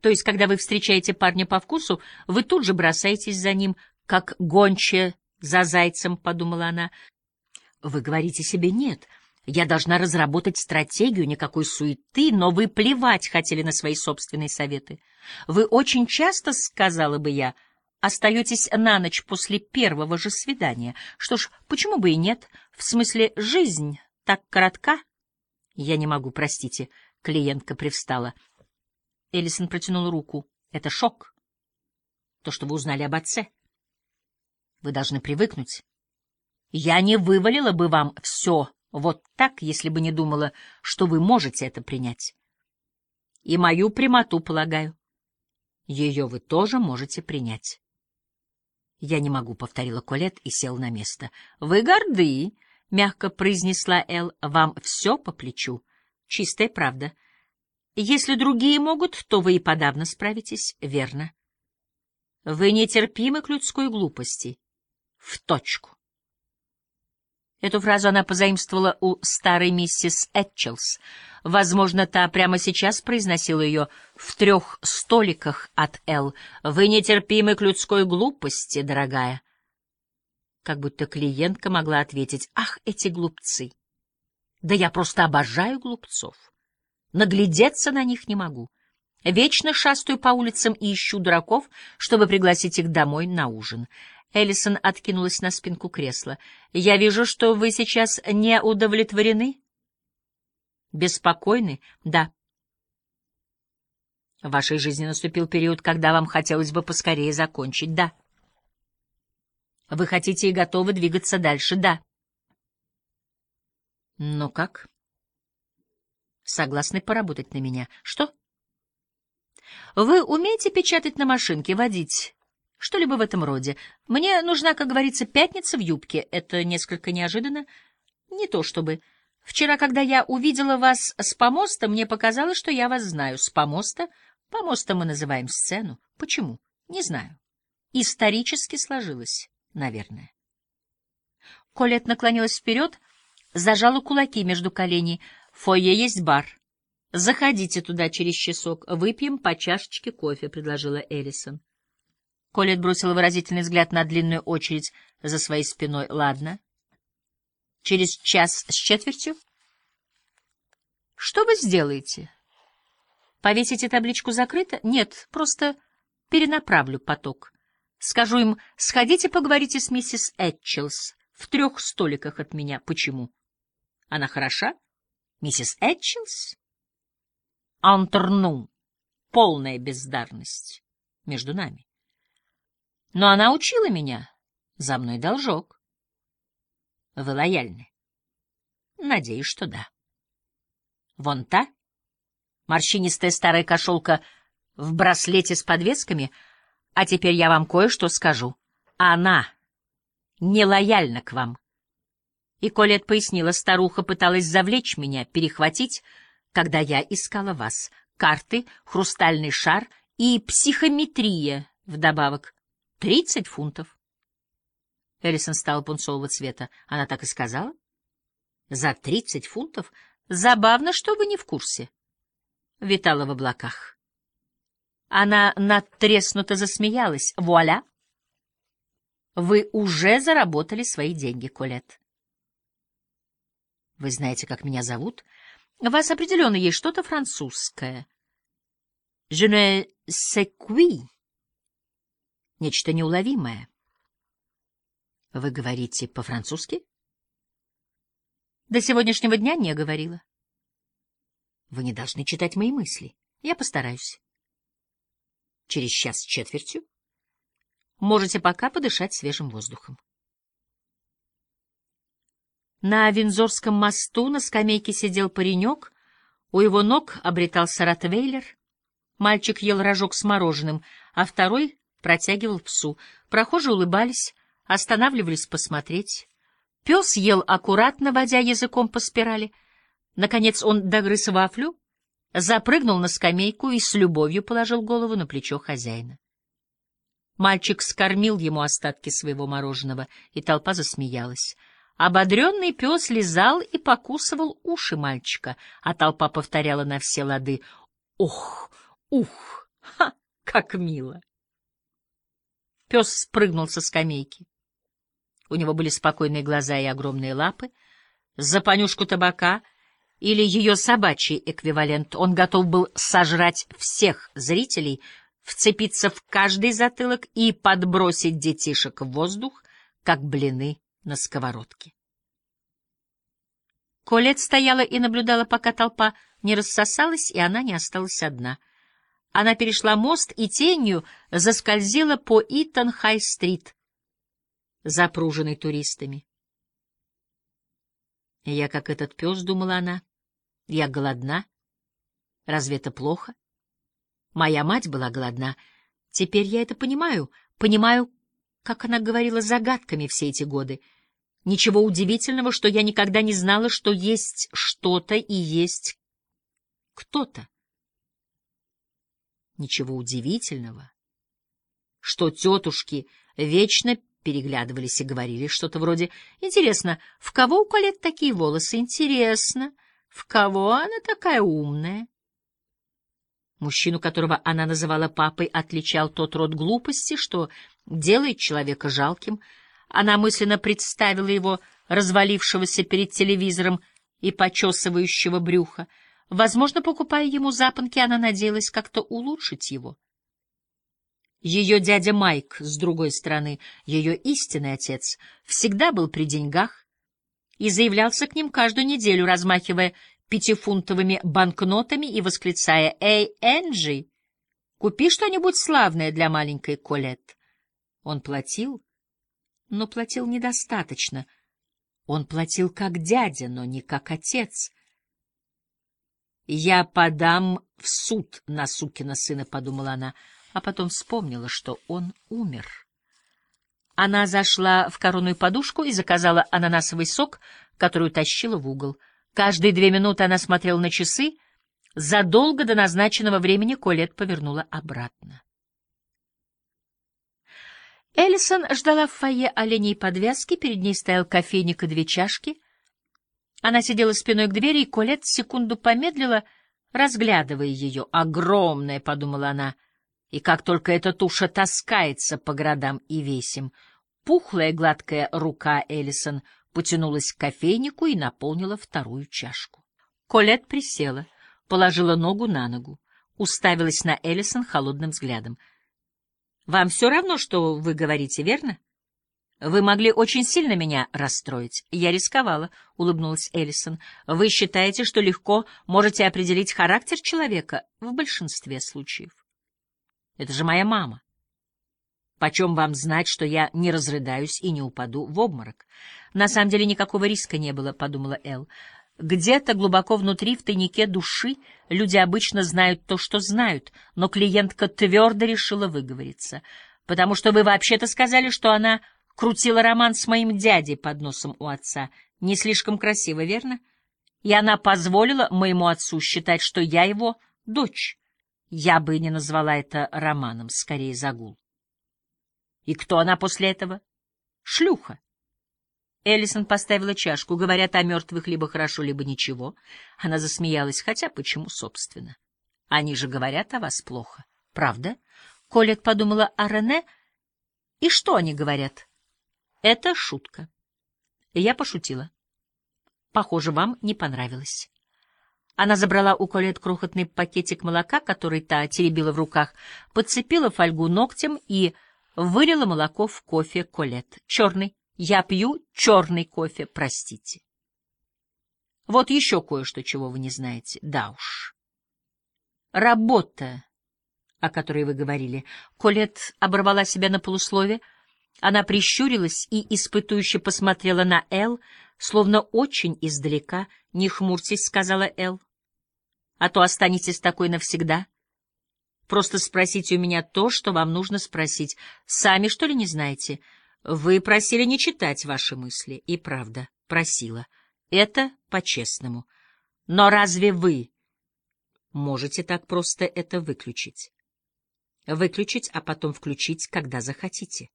То есть, когда вы встречаете парня по вкусу, вы тут же бросаетесь за ним, как гончая за зайцем, — подумала она. Вы говорите себе «нет». Я должна разработать стратегию, никакой суеты, но вы плевать хотели на свои собственные советы. Вы очень часто, сказала бы я, остаетесь на ночь после первого же свидания. Что ж, почему бы и нет? В смысле, жизнь так коротка? Я не могу, простите. Клиентка привстала. Эллисон протянул руку. Это шок. То, что вы узнали об отце. Вы должны привыкнуть. Я не вывалила бы вам все вот так, если бы не думала, что вы можете это принять. И мою прямоту, полагаю. Ее вы тоже можете принять. Я не могу, — повторила Колет и сел на место. — Вы горды, — мягко произнесла Эл, — вам все по плечу. Чистая правда. Если другие могут, то вы и подавно справитесь, верно. Вы нетерпимы к людской глупости. В точку. Эту фразу она позаимствовала у старой миссис Этчелс. Возможно, та прямо сейчас произносила ее в трех столиках от Эл. «Вы нетерпимы к людской глупости, дорогая». Как будто клиентка могла ответить, «Ах, эти глупцы! Да я просто обожаю глупцов. Наглядеться на них не могу. Вечно шастаю по улицам и ищу дураков, чтобы пригласить их домой на ужин». Эллисон откинулась на спинку кресла. «Я вижу, что вы сейчас не удовлетворены?» «Беспокойны?» «Да». «В вашей жизни наступил период, когда вам хотелось бы поскорее закончить?» «Да». «Вы хотите и готовы двигаться дальше?» «Да». «Ну как?» «Согласны поработать на меня?» «Что?» «Вы умеете печатать на машинке, водить?» Что-либо в этом роде. Мне нужна, как говорится, пятница в юбке. Это несколько неожиданно. Не то чтобы... Вчера, когда я увидела вас с помоста, мне показалось, что я вас знаю. С помоста? Помоста мы называем сцену. Почему? Не знаю. Исторически сложилось, наверное. Колет наклонилась вперед, зажала кулаки между коленей. Фойе есть бар. Заходите туда через часок. Выпьем по чашечке кофе, — предложила Эллисон. Колет бросила выразительный взгляд на длинную очередь за своей спиной. Ладно. Через час с четвертью? Что вы сделаете? Повесите табличку «Закрыто»? Нет, просто перенаправлю поток. Скажу им, сходите поговорите с миссис Этчелс в трех столиках от меня. Почему? Она хороша? Миссис Этчелс? Антерну. Полная бездарность между нами. Но она учила меня. За мной должок. Вы лояльны? Надеюсь, что да. Вон та, морщинистая старая кошелка в браслете с подвесками, а теперь я вам кое-что скажу. Она не лояльна к вам. И Колет пояснила, старуха пыталась завлечь меня, перехватить, когда я искала вас. Карты, хрустальный шар и психометрия вдобавок. Тридцать фунтов. Эллисон стала пунцового цвета. Она так и сказала? За тридцать фунтов? Забавно, что вы не в курсе. Витала в облаках. Она надтреснуто засмеялась. Вуаля! Вы уже заработали свои деньги, Колет. Вы знаете, как меня зовут? У вас определенно есть что-то французское. Je ne sais qui нечто неуловимое. Вы говорите по-французски? До сегодняшнего дня не говорила. Вы не должны читать мои мысли. Я постараюсь. Через час с четвертью можете пока подышать свежим воздухом. На Винзорском мосту на скамейке сидел паренек, у его ног обретался ротвейлер. Мальчик ел рожок с мороженым, а второй протягивал псу. Прохожие улыбались, останавливались посмотреть. Пес ел аккуратно, водя языком по спирали. Наконец он догрыз вафлю, запрыгнул на скамейку и с любовью положил голову на плечо хозяина. Мальчик скормил ему остатки своего мороженого, и толпа засмеялась. Ободренный пес лизал и покусывал уши мальчика, а толпа повторяла на все лады «Ух! Ух! Как мило. Пес спрыгнул со скамейки. У него были спокойные глаза и огромные лапы. За понюшку табака или ее собачий эквивалент он готов был сожрать всех зрителей, вцепиться в каждый затылок и подбросить детишек в воздух, как блины на сковородке. Колет стояла и наблюдала, пока толпа не рассосалась, и она не осталась одна. Она перешла мост и тенью заскользила по Итон-Хай-стрит, запруженной туристами. Я, как этот пес, думала она, я голодна. Разве это плохо? Моя мать была голодна. Теперь я это понимаю, понимаю, как она говорила загадками все эти годы. Ничего удивительного, что я никогда не знала, что есть что-то и есть кто-то. Ничего удивительного, что тетушки вечно переглядывались и говорили что-то вроде «Интересно, в кого у Колет такие волосы? Интересно, в кого она такая умная?» Мужчину, которого она называла папой, отличал тот род глупости, что делает человека жалким. Она мысленно представила его, развалившегося перед телевизором и почесывающего брюха. Возможно, покупая ему запонки, она надеялась как-то улучшить его. Ее дядя Майк, с другой стороны, ее истинный отец, всегда был при деньгах и заявлялся к ним каждую неделю, размахивая пятифунтовыми банкнотами и восклицая «Эй, Энджи, купи что-нибудь славное для маленькой Колет». Он платил, но платил недостаточно. Он платил как дядя, но не как отец. «Я подам в суд на сукина сына», — подумала она, а потом вспомнила, что он умер. Она зашла в коронную подушку и заказала ананасовый сок, который тащила в угол — Каждые две минуты она смотрела на часы. Задолго до назначенного времени Колет повернула обратно. Эллисон ждала в фойе оленей подвязки, перед ней стоял кофейник и две чашки. Она сидела спиной к двери, и Колет секунду помедлила, разглядывая ее. «Огромная», — подумала она, — «и как только эта туша таскается по городам и весим». Пухлая гладкая рука Эллисон — потянулась к кофейнику и наполнила вторую чашку. Колет присела, положила ногу на ногу, уставилась на Эллисон холодным взглядом. — Вам все равно, что вы говорите, верно? Вы могли очень сильно меня расстроить. Я рисковала, — улыбнулась Эллисон. Вы считаете, что легко можете определить характер человека в большинстве случаев. Это же моя мама. Почем вам знать, что я не разрыдаюсь и не упаду в обморок? На самом деле никакого риска не было, — подумала Эл. Где-то глубоко внутри, в тайнике души, люди обычно знают то, что знают, но клиентка твердо решила выговориться, потому что вы вообще-то сказали, что она крутила роман с моим дядей под носом у отца. Не слишком красиво, верно? И она позволила моему отцу считать, что я его дочь. Я бы не назвала это романом, скорее загул. И кто она после этого? Шлюха. Эллисон поставила чашку. Говорят, о мертвых либо хорошо, либо ничего. Она засмеялась. Хотя почему, собственно? Они же говорят о вас плохо. Правда? Колет подумала о Рене. И что они говорят? Это шутка. Я пошутила. Похоже, вам не понравилось. Она забрала у Колет крохотный пакетик молока, который та теребила в руках, подцепила фольгу ногтем и вылила молоко в кофе Колет. Черный. Я пью черный кофе, простите. Вот еще кое-что, чего вы не знаете. Да уж. Работа, о которой вы говорили. Колет оборвала себя на полуслове. Она прищурилась и испытующе посмотрела на Эл, словно очень издалека. «Не хмурьтесь», — сказала Эл. «А то останетесь такой навсегда». Просто спросите у меня то, что вам нужно спросить. Сами, что ли, не знаете? Вы просили не читать ваши мысли. И правда, просила. Это по-честному. Но разве вы можете так просто это выключить? Выключить, а потом включить, когда захотите.